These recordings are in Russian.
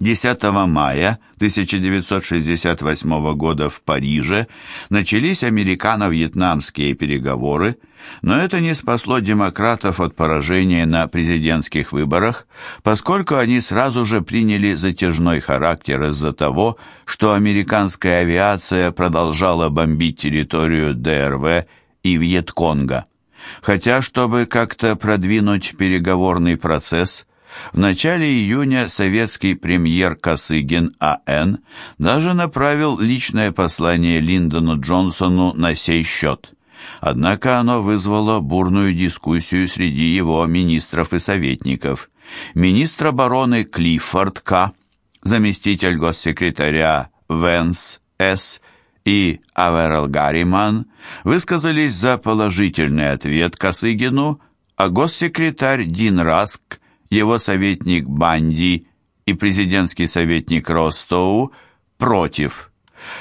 10 мая 1968 года в Париже начались американо-вьетнамские переговоры, но это не спасло демократов от поражения на президентских выборах, поскольку они сразу же приняли затяжной характер из-за того, что американская авиация продолжала бомбить территорию ДРВ и Вьетконга. Хотя, чтобы как-то продвинуть переговорный процесс, в начале июня советский премьер Косыгин А.Н. даже направил личное послание Линдону Джонсону на сей счет. Однако оно вызвало бурную дискуссию среди его министров и советников. Министр обороны Клиффорд К., заместитель госсекретаря Венс С., и Аверел Гарриман высказались за положительный ответ Косыгину, а госсекретарь Дин Раск его советник Банди и президентский советник Ростоу против.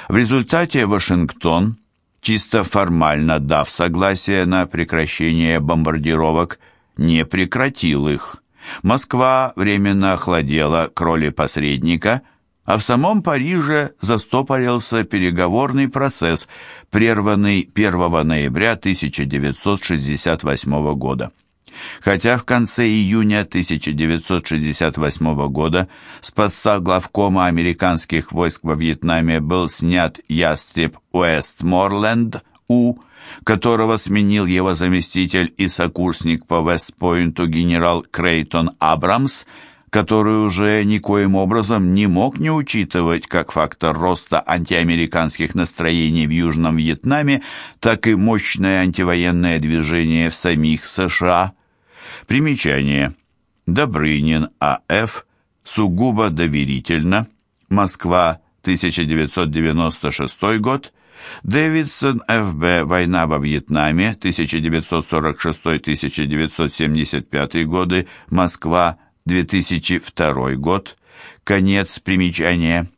В результате Вашингтон, чисто формально дав согласие на прекращение бомбардировок, не прекратил их. Москва временно охладела к роли посредника, а в самом Париже застопорился переговорный процесс, прерванный 1 ноября 1968 года. Хотя в конце июня 1968 года с поста главкома американских войск во Вьетнаме был снят ястреб Уэстморленд У, которого сменил его заместитель и сокурсник по Вестпойнту генерал Крейтон Абрамс, который уже никоим образом не мог не учитывать как фактор роста антиамериканских настроений в Южном Вьетнаме, так и мощное антивоенное движение в самих США – Примечание. Добрынин А.Ф. Сугубо доверительно. Москва, 1996 год. Дэвидсон Ф.Б. Война во Вьетнаме, 1946-1975 годы. Москва, 2002 год. Конец примечания.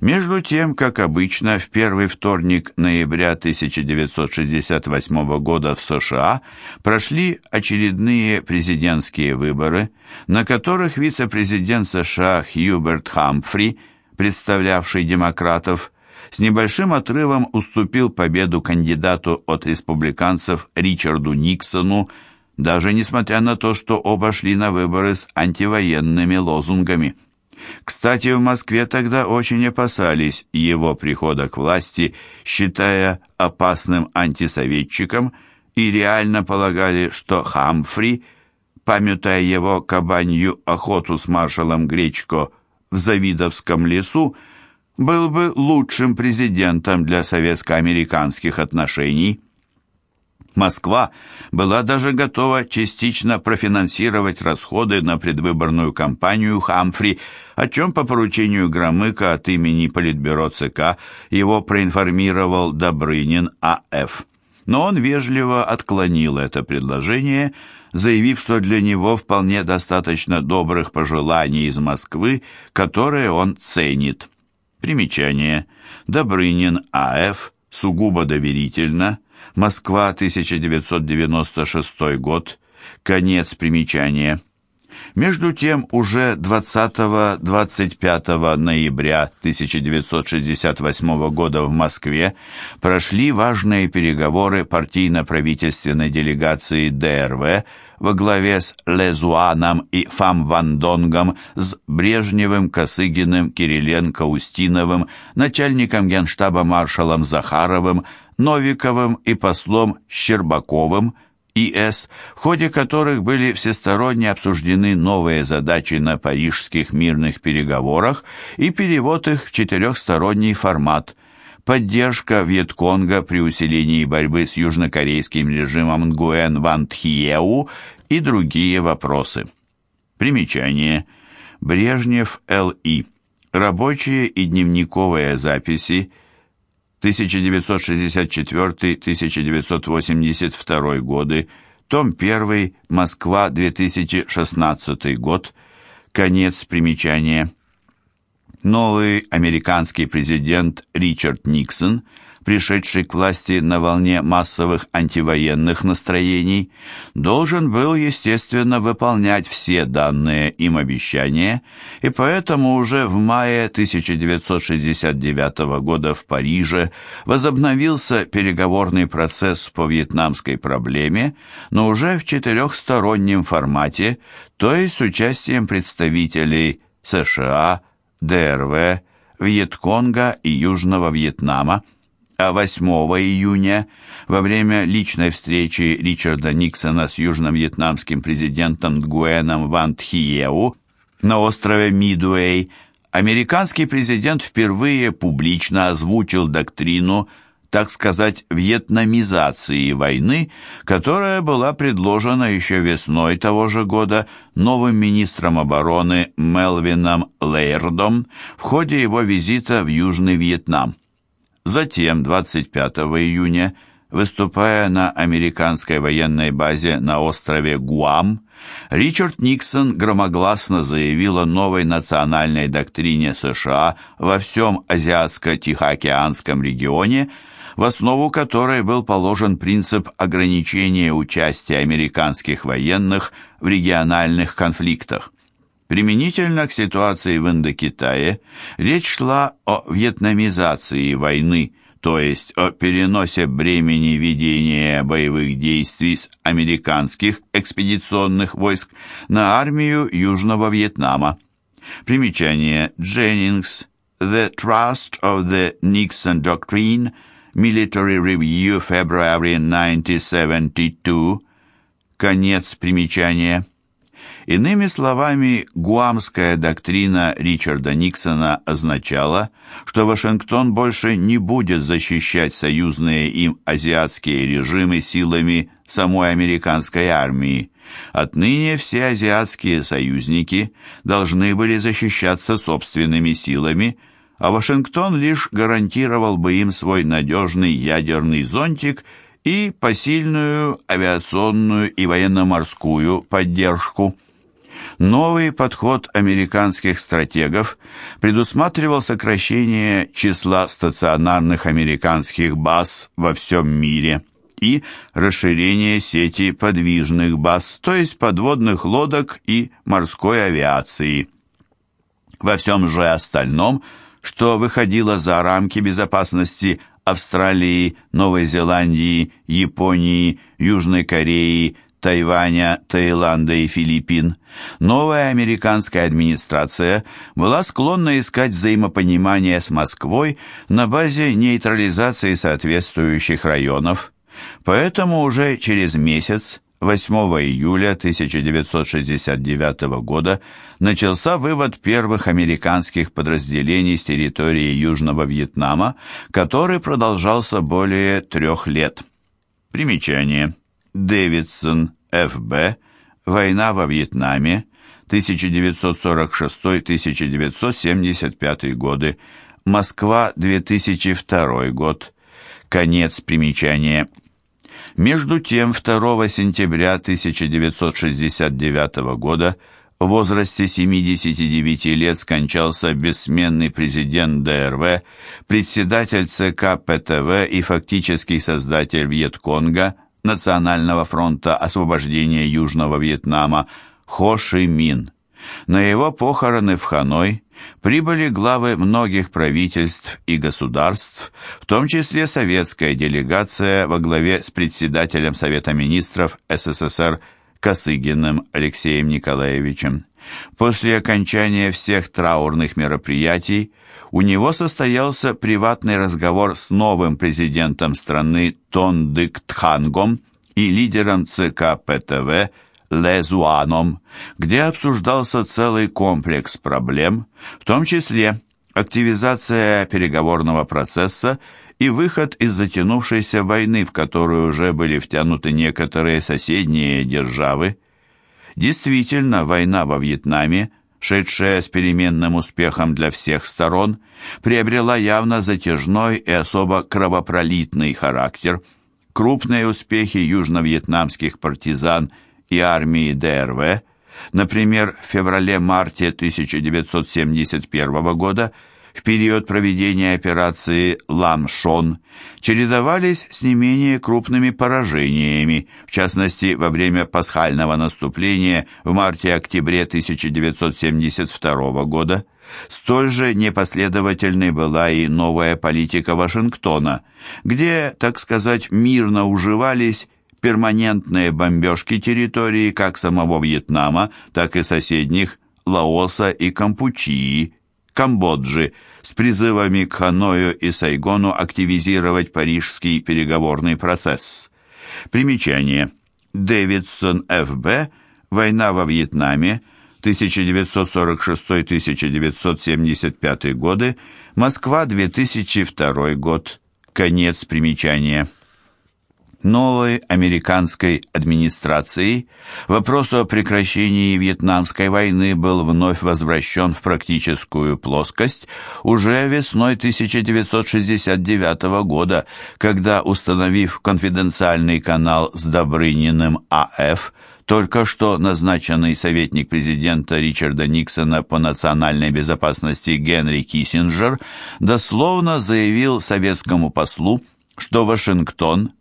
Между тем, как обычно, в первый вторник ноября 1968 года в США прошли очередные президентские выборы, на которых вице-президент США Хьюберт Хамфри, представлявший демократов, с небольшим отрывом уступил победу кандидату от республиканцев Ричарду Никсону, даже несмотря на то, что оба шли на выборы с антивоенными лозунгами. Кстати, в Москве тогда очень опасались его прихода к власти, считая опасным антисоветчиком, и реально полагали, что Хамфри, памятая его кабанью охоту с маршалом Гречко в Завидовском лесу, был бы лучшим президентом для советско-американских отношений. Москва была даже готова частично профинансировать расходы на предвыборную кампанию Хамфри, о чем по поручению Громыка от имени Политбюро ЦК его проинформировал Добрынин А.Ф. Но он вежливо отклонил это предложение, заявив, что для него вполне достаточно добрых пожеланий из Москвы, которые он ценит. Примечание. Добрынин А.Ф. сугубо доверительно – Москва, 1996 год. Конец примечания. Между тем, уже 20-25 ноября 1968 года в Москве прошли важные переговоры партийно-правительственной делегации ДРВ во главе с Лезуаном и Фам Вандонгом, с Брежневым, Косыгиным, Кириленко, Устиновым, начальником генштаба маршалом Захаровым, Новиковым и послом Щербаковым, ИС, в ходе которых были всесторонне обсуждены новые задачи на парижских мирных переговорах и перевод их в четырехсторонний формат, поддержка Вьетконга при усилении борьбы с южнокорейским режимом Нгуэн Ван Тхиеу и другие вопросы. Примечание. Брежнев Л.И. Рабочие и дневниковые записи 1964-1982 годы, том 1, Москва, 2016 год, конец примечания. Новый американский президент Ричард Никсон пришедший к власти на волне массовых антивоенных настроений, должен был, естественно, выполнять все данные им обещания, и поэтому уже в мае 1969 года в Париже возобновился переговорный процесс по вьетнамской проблеме, но уже в четырехстороннем формате, то есть с участием представителей США, ДРВ, Вьетконга и Южного Вьетнама, а 8 июня, во время личной встречи Ричарда Никсона с южно-вьетнамским президентом Нгуэном Ван Тхиеу на острове Мидуэй, американский президент впервые публично озвучил доктрину так сказать, вьетнамизации войны, которая была предложена еще весной того же года новым министром обороны Мелвином Лейрдом в ходе его визита в Южный Вьетнам. Затем, 25 июня, выступая на американской военной базе на острове Гуам, Ричард Никсон громогласно заявил о новой национальной доктрине США во всем Азиатско-Тихоокеанском регионе – в основу которой был положен принцип ограничения участия американских военных в региональных конфликтах. Применительно к ситуации в Индокитае речь шла о вьетнамизации войны, то есть о переносе бремени ведения боевых действий с американских экспедиционных войск на армию Южного Вьетнама. Примечание Дженнингс The Trust of the Nixon Doctrine – Military Review, February 1972. Конец примечания. Иными словами, гуамская доктрина Ричарда Никсона означала, что Вашингтон больше не будет защищать союзные им азиатские режимы силами самой американской армии. Отныне все азиатские союзники должны были защищаться собственными силами, а Вашингтон лишь гарантировал бы им свой надежный ядерный зонтик и посильную авиационную и военно-морскую поддержку. Новый подход американских стратегов предусматривал сокращение числа стационарных американских баз во всем мире и расширение сети подвижных баз, то есть подводных лодок и морской авиации. Во всем же остальном – что выходило за рамки безопасности Австралии, Новой Зеландии, Японии, Южной Кореи, Тайваня, Таиланда и Филиппин, новая американская администрация была склонна искать взаимопонимание с Москвой на базе нейтрализации соответствующих районов. Поэтому уже через месяц 8 июля 1969 года начался вывод первых американских подразделений с территории Южного Вьетнама, который продолжался более трех лет. Примечание. Дэвидсон, Ф.Б. Война во Вьетнаме, 1946-1975 годы. Москва, 2002 год. Конец примечания. Между тем, 2 сентября 1969 года в возрасте 79 лет скончался бессменный президент ДРВ, председатель ЦК ПТВ и фактический создатель Вьетконга, Национального фронта освобождения Южного Вьетнама, Хо Ши Мин. На его похороны в Ханой прибыли главы многих правительств и государств, в том числе советская делегация во главе с председателем Совета министров СССР Косыгиным Алексеем Николаевичем. После окончания всех траурных мероприятий у него состоялся приватный разговор с новым президентом страны Тондык Тхангом и лидером ЦК ПТВ Лезуаном, где обсуждался целый комплекс проблем, в том числе активизация переговорного процесса и выход из затянувшейся войны, в которую уже были втянуты некоторые соседние державы. Действительно, война во Вьетнаме, шедшая с переменным успехом для всех сторон, приобрела явно затяжной и особо кровопролитный характер. Крупные успехи южно-вьетнамских партизан – и армии ДРВ, например, в феврале-марте 1971 года в период проведения операции «Ламшон» чередовались с не менее крупными поражениями, в частности, во время пасхального наступления в марте-октябре 1972 года. Столь же непоследовательной была и новая политика Вашингтона, где, так сказать, мирно уживались перманентные бомбежки территории как самого Вьетнама, так и соседних Лаоса и Кампучии, Камбоджи, с призывами к Ханою и Сайгону активизировать парижский переговорный процесс. Примечание. Дэвидсон Ф.Б. «Война во Вьетнаме», 1946-1975 годы, Москва, 2002 год. Конец примечания новой американской администрацией вопрос о прекращении Вьетнамской войны был вновь возвращен в практическую плоскость уже весной 1969 года, когда, установив конфиденциальный канал с Добрыниным А.Ф., только что назначенный советник президента Ричарда Никсона по национальной безопасности Генри Киссинджер дословно заявил советскому послу, что Вашингтон –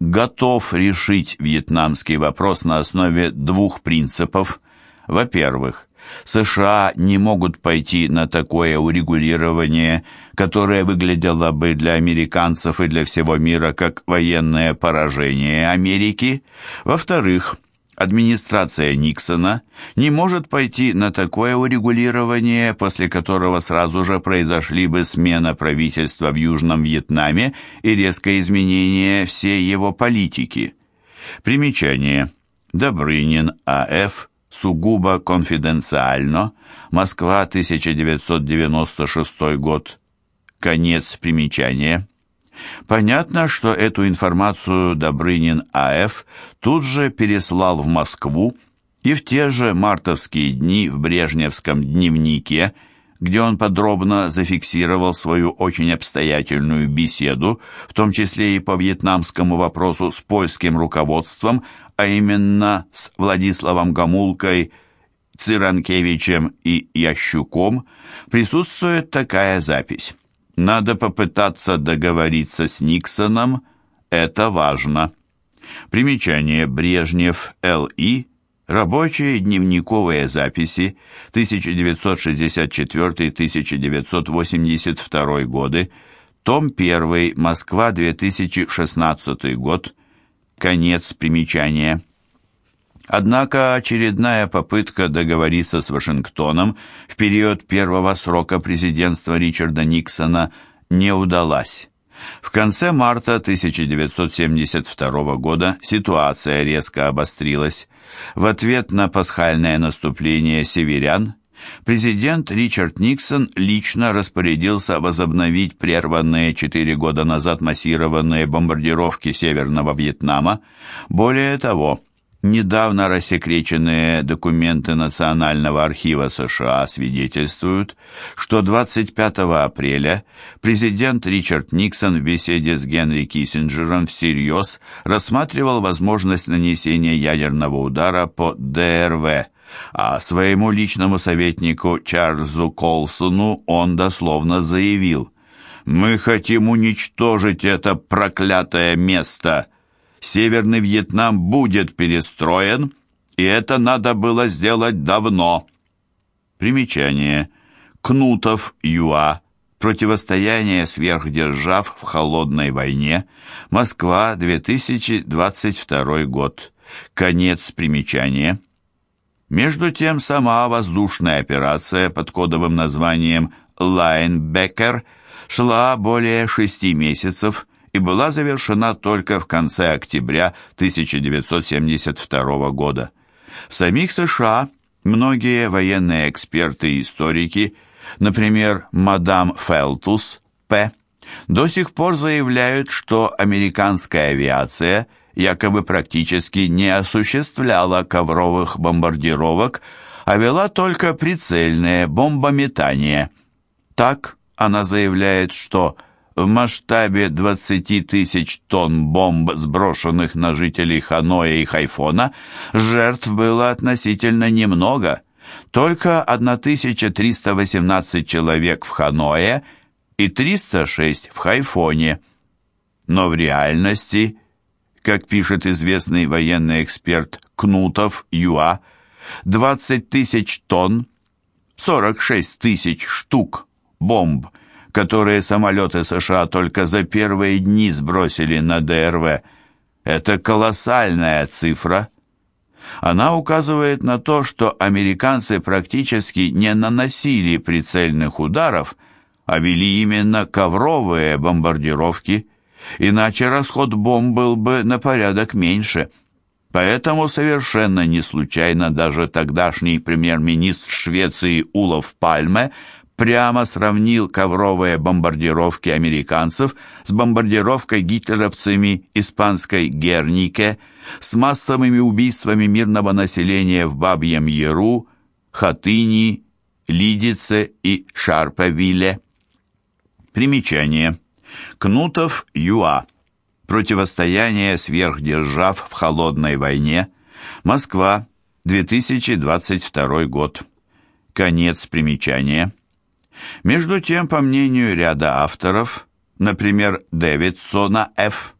готов решить вьетнамский вопрос на основе двух принципов. Во-первых, США не могут пойти на такое урегулирование, которое выглядело бы для американцев и для всего мира как военное поражение Америки. Во-вторых, администрация Никсона не может пойти на такое урегулирование, после которого сразу же произошли бы смена правительства в Южном Вьетнаме и резкое изменение всей его политики. Примечание. Добрынин А.Ф. Сугубо конфиденциально. Москва, 1996 год. Конец примечания. Понятно, что эту информацию Добрынин А.Ф. тут же переслал в Москву, и в те же мартовские дни в Брежневском дневнике, где он подробно зафиксировал свою очень обстоятельную беседу, в том числе и по вьетнамскому вопросу с польским руководством, а именно с Владиславом Гамулкой, Циранкевичем и Ящуком, присутствует такая запись. Надо попытаться договориться с Никсоном, это важно. Примечание Брежнев Л.И. Рабочие дневниковые записи 1964-1982 годы, том 1, Москва, 2016 год, конец примечания. Однако очередная попытка договориться с Вашингтоном в период первого срока президентства Ричарда Никсона не удалась. В конце марта 1972 года ситуация резко обострилась. В ответ на пасхальное наступление северян президент Ричард Никсон лично распорядился возобновить прерванные четыре года назад массированные бомбардировки Северного Вьетнама. Более того, Недавно рассекреченные документы Национального архива США свидетельствуют, что 25 апреля президент Ричард Никсон в беседе с Генри Киссинджером всерьез рассматривал возможность нанесения ядерного удара по ДРВ, а своему личному советнику Чарльзу Колсону он дословно заявил «Мы хотим уничтожить это проклятое место!» Северный Вьетнам будет перестроен, и это надо было сделать давно. Примечание. Кнутов Юа. Противостояние сверхдержав в холодной войне. Москва, 2022 год. Конец примечания. Между тем, сама воздушная операция под кодовым названием «Лайнбекер» шла более шести месяцев и была завершена только в конце октября 1972 года. В самих США многие военные эксперты и историки, например, мадам Фелтус, П., до сих пор заявляют, что американская авиация якобы практически не осуществляла ковровых бомбардировок, а вела только прицельное бомбометание. Так она заявляет, что в масштабе 20 тысяч тонн бомб, сброшенных на жителей Ханоя и Хайфона, жертв было относительно немного. только 1318 человек в Ханое и 306 в Хайфоне. Но в реальности, как пишет известный военный эксперт Кнутов Юа, 20 тысяч тонн, 46 тысяч штук бомб, которые самолеты США только за первые дни сбросили на ДРВ. Это колоссальная цифра. Она указывает на то, что американцы практически не наносили прицельных ударов, а вели именно ковровые бомбардировки, иначе расход бомб был бы на порядок меньше. Поэтому совершенно не случайно даже тогдашний премьер-министр Швеции Улов Пальме прямо сравнил ковровые бомбардировки американцев с бомбардировкой гитлеровцами испанской Гернике, с массовыми убийствами мирного населения в Бабьем Яру, Хатыни, Лидице и Шарповиле. Примечание. Кнутов Юа. Противостояние сверхдержав в холодной войне. Москва, 2022 год. Конец примечания. Между тем, по мнению ряда авторов, например, Дэвидсона Ф.,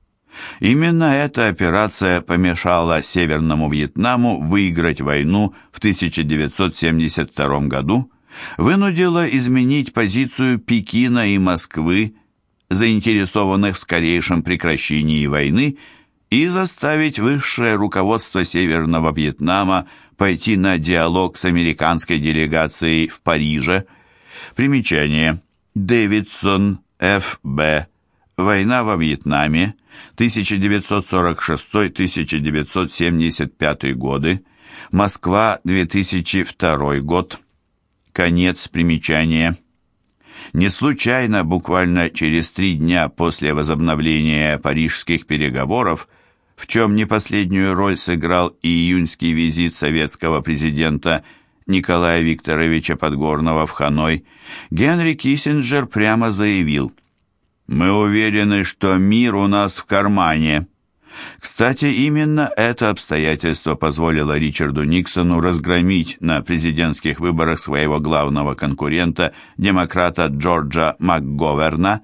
именно эта операция помешала Северному Вьетнаму выиграть войну в 1972 году, вынудила изменить позицию Пекина и Москвы, заинтересованных в скорейшем прекращении войны, и заставить высшее руководство Северного Вьетнама пойти на диалог с американской делегацией в Париже. Примечание. Дэвидсон, Ф.Б. Война во Вьетнаме, 1946-1975 годы. Москва, 2002 год. Конец примечания. Не случайно, буквально через три дня после возобновления парижских переговоров, в чем не последнюю роль сыграл и июньский визит советского президента Николая Викторовича Подгорного в Ханой, Генри Киссинджер прямо заявил «Мы уверены, что мир у нас в кармане». Кстати, именно это обстоятельство позволило Ричарду Никсону разгромить на президентских выборах своего главного конкурента, демократа Джорджа МакГоверна,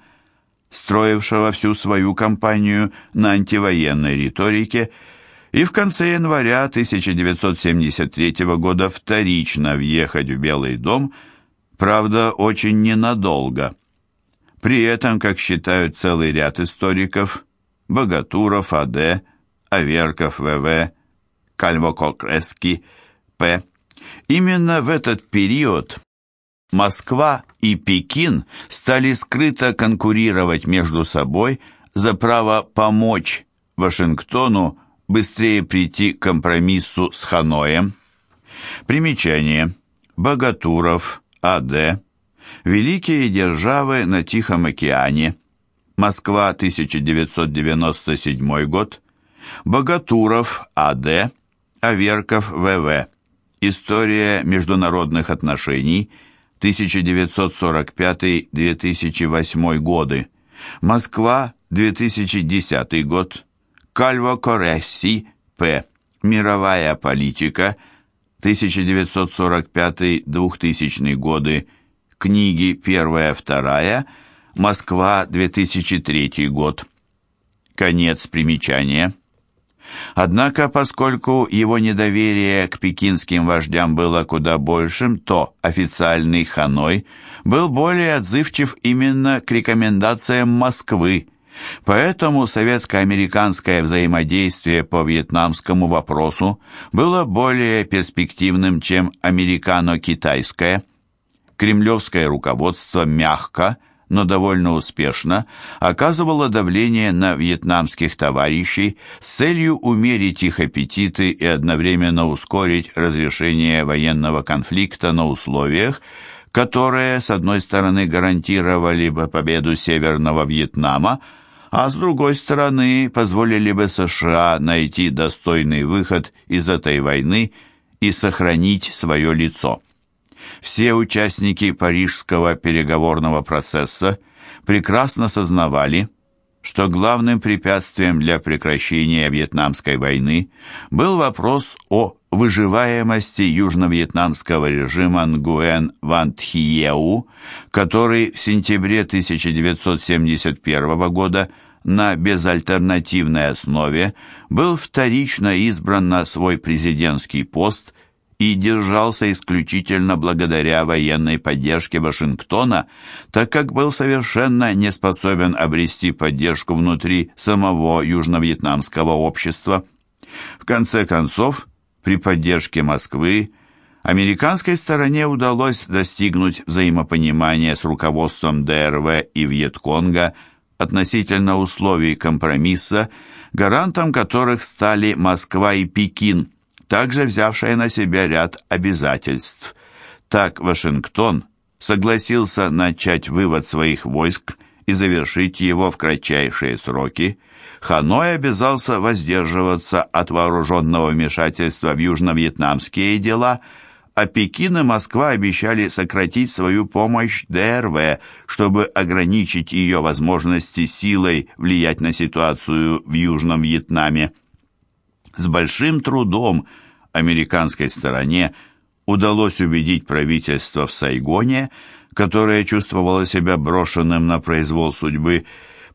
строившего всю свою кампанию на антивоенной риторике, и в конце января 1973 года вторично въехать в Белый дом, правда, очень ненадолго. При этом, как считают целый ряд историков, Богатуров А.Д., Аверков В.В., Кальвококрески П. Именно в этот период Москва и Пекин стали скрыто конкурировать между собой за право помочь Вашингтону быстрее прийти к компромиссу с Ханоем. Примечание. Богатуров, А.Д. Великие державы на Тихом океане – Москва, 1997 год. Богатуров, А.Д. Аверков, В.В. История международных отношений, 1945-2008 годы. Москва, 2010 год. Кальво Коресси, П. Мировая политика, 1945-2000 годы. Книги первая-вторая, Москва, 2003 год. Конец примечания. Однако, поскольку его недоверие к пекинским вождям было куда большим, то официальный Ханой был более отзывчив именно к рекомендациям Москвы, Поэтому советско-американское взаимодействие по вьетнамскому вопросу было более перспективным, чем американо-китайское. Кремлевское руководство мягко, но довольно успешно оказывала давление на вьетнамских товарищей с целью умерить их аппетиты и одновременно ускорить разрешение военного конфликта на условиях, которые, с одной стороны, гарантировали бы победу Северного Вьетнама, а с другой стороны, позволили бы США найти достойный выход из этой войны и сохранить свое лицо. Все участники парижского переговорного процесса прекрасно сознавали, что главным препятствием для прекращения Вьетнамской войны был вопрос о выживаемости южно-вьетнамского режима Нгуэн Ван Тхиеу, который в сентябре 1971 года на безальтернативной основе был вторично избран на свой президентский пост и держался исключительно благодаря военной поддержке Вашингтона, так как был совершенно не способен обрести поддержку внутри самого южно-вьетнамского общества. В конце концов, при поддержке Москвы, американской стороне удалось достигнуть взаимопонимания с руководством ДРВ и Вьетконга относительно условий компромисса, гарантом которых стали Москва и Пекин – также взявшая на себя ряд обязательств. Так Вашингтон согласился начать вывод своих войск и завершить его в кратчайшие сроки. Ханой обязался воздерживаться от вооруженного вмешательства в южно-вьетнамские дела, а Пекин и Москва обещали сократить свою помощь ДРВ, чтобы ограничить ее возможности силой влиять на ситуацию в Южном Вьетнаме. С большим трудом американской стороне удалось убедить правительство в Сайгоне, которое чувствовало себя брошенным на произвол судьбы,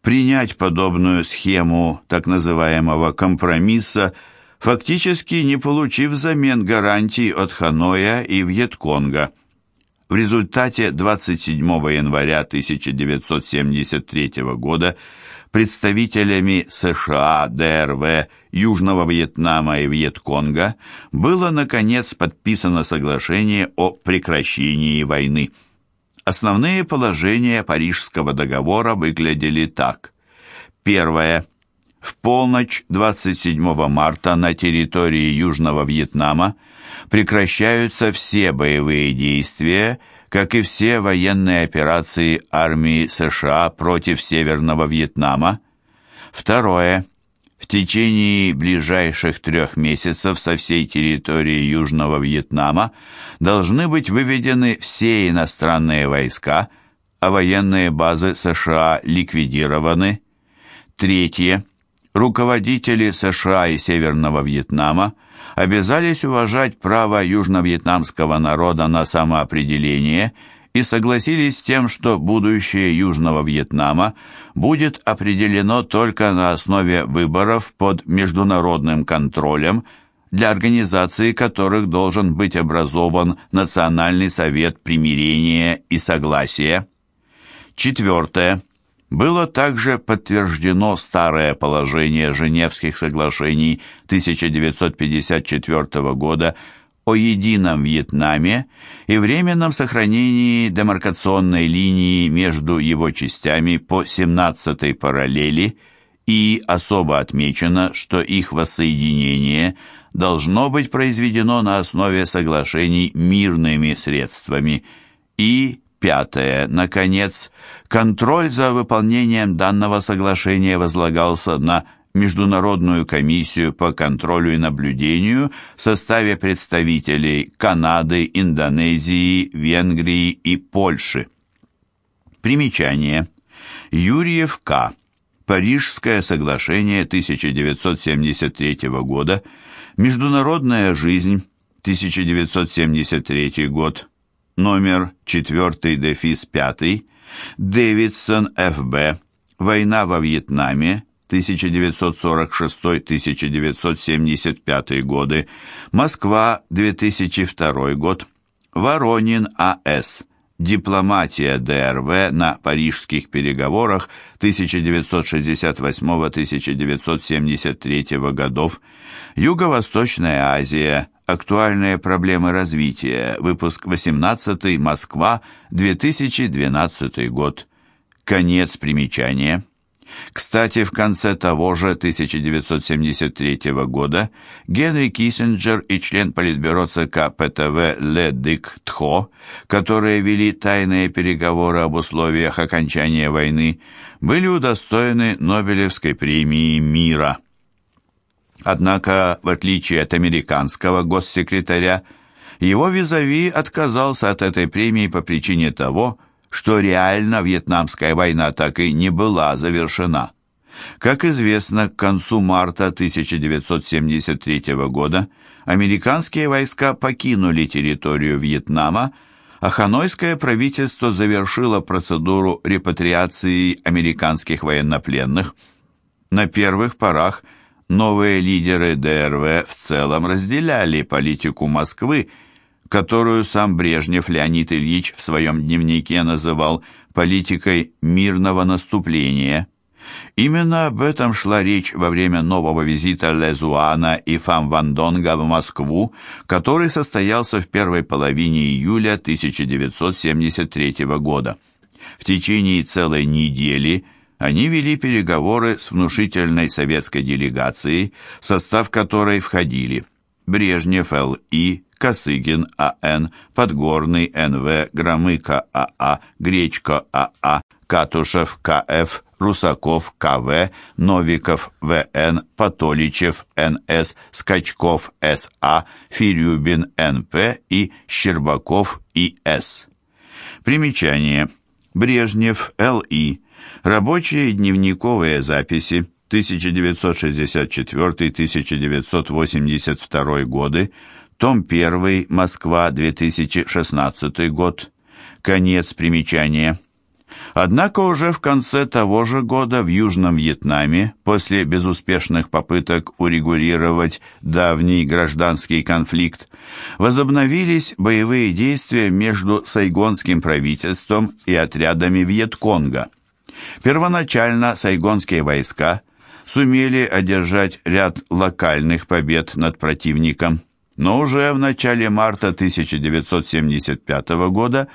принять подобную схему так называемого компромисса, фактически не получив взамен гарантий от Ханоя и Вьетконга. В результате 27 января 1973 года представителями США, ДРВ, Южного Вьетнама и Вьетконга было, наконец, подписано соглашение о прекращении войны. Основные положения Парижского договора выглядели так. Первое. В полночь 27 марта на территории Южного Вьетнама прекращаются все боевые действия, как и все военные операции армии США против Северного Вьетнама. Второе. В течение ближайших трех месяцев со всей территории Южного Вьетнама должны быть выведены все иностранные войска, а военные базы США ликвидированы. Третье. Руководители США и Северного Вьетнама – обязались уважать право южно-вьетнамского народа на самоопределение и согласились с тем, что будущее Южного Вьетнама будет определено только на основе выборов под международным контролем, для организации которых должен быть образован Национальный совет примирения и согласия. Четвертое было также подтверждено старое положение Женевских соглашений 1954 года о едином Вьетнаме и временном сохранении демаркационной линии между его частями по 17-й параллели и особо отмечено, что их воссоединение должно быть произведено на основе соглашений мирными средствами и Пятое. Наконец, контроль за выполнением данного соглашения возлагался на Международную комиссию по контролю и наблюдению в составе представителей Канады, Индонезии, Венгрии и Польши. Примечание. Юрьев К. Парижское соглашение 1973 года. Международная жизнь. 1973 год номер 4 дефис 5, Дэвидсон Ф.Б., «Война во Вьетнаме», 1946-1975 годы, Москва, 2002 год, Воронин А.С., Дипломатия ДРВ на парижских переговорах 1968-1973 годов, Юго-Восточная Азия, Актуальные проблемы развития. Выпуск 18. Москва. 2012 год. Конец примечания. Кстати, в конце того же 1973 года Генри Киссинджер и член Политбюро ЦК ПТВ Ле Дик Тхо, которые вели тайные переговоры об условиях окончания войны, были удостоены Нобелевской премии мира. Однако, в отличие от американского госсекретаря, его визави отказался от этой премии по причине того, что реально Вьетнамская война так и не была завершена. Как известно, к концу марта 1973 года американские войска покинули территорию Вьетнама, а ханойское правительство завершило процедуру репатриации американских военнопленных. На первых порах новые лидеры ДРВ в целом разделяли политику Москвы, которую сам Брежнев Леонид Ильич в своем дневнике называл политикой мирного наступления. Именно об этом шла речь во время нового визита Лезуана и Фам Ван Донга в Москву, который состоялся в первой половине июля 1973 года. В течение целой недели они вели переговоры с внушительной советской делегацией, состав которой входили Брежнев Л.И., Косыгин А.Н., Подгорный Н.В., Громыко А.А., Гречко А.А., Катушев К.Ф., Русаков К.В., Новиков В.Н., Потоличев Н.С., Скачков С.А., Фирюбин Н.П. и Щербаков И.С. Примечание. Брежнев Л.И. Рабочие дневниковые записи 1964-1982 годы, том 1, Москва, 2016 год. Конец примечания. Однако уже в конце того же года в Южном Вьетнаме, после безуспешных попыток урегулировать давний гражданский конфликт, возобновились боевые действия между сайгонским правительством и отрядами Вьетконга. Первоначально сайгонские войска сумели одержать ряд локальных побед над противником, но уже в начале марта 1975 года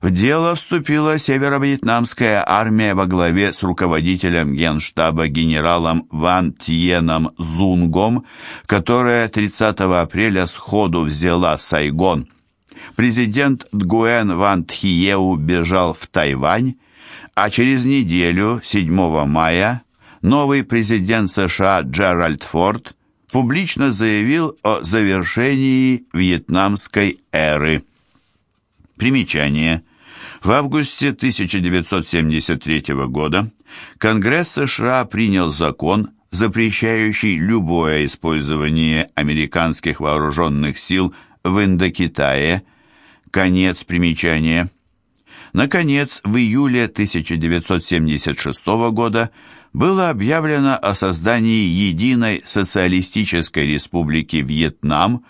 в дело вступила северо-вьетнамская армия во главе с руководителем генштаба генералом Ван Тьеном Зунгом, которая 30 апреля сходу взяла Сайгон. Президент Дгуэн Ван Тхиеу бежал в Тайвань, а через неделю, 7 мая, новый президент США Джеральд Форд публично заявил о завершении вьетнамской эры. Примечание. В августе 1973 года Конгресс США принял закон, запрещающий любое использование американских вооруженных сил в Индокитае. Конец примечания. Наконец, в июле 1976 года было объявлено о создании Единой социалистической республики Вьетнам,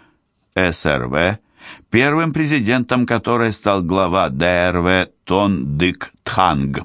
СРВ, первым президентом которой стал глава ДРВ Тон Дык Тханг.